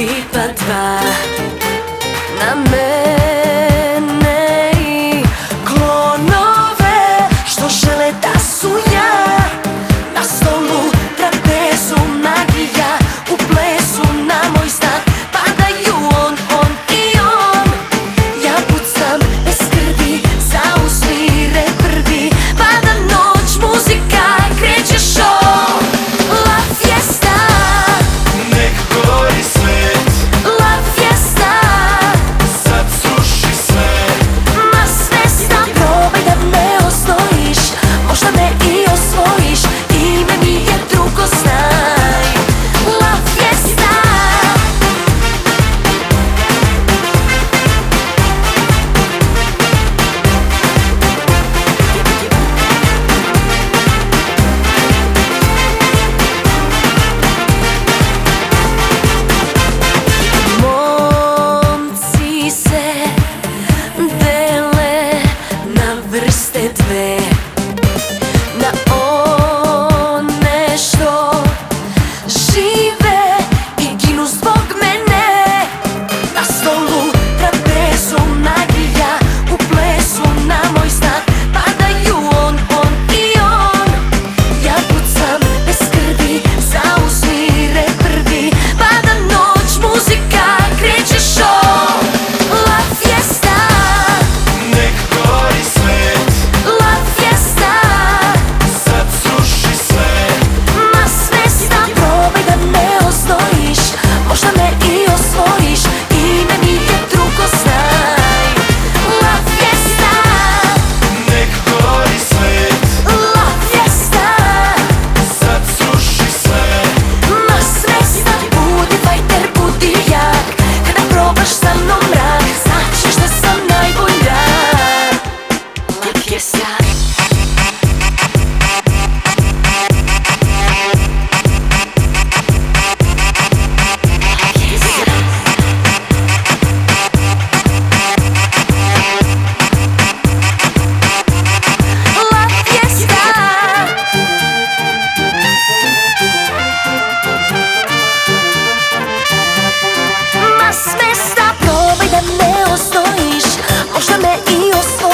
tipa dva Na mene 愛を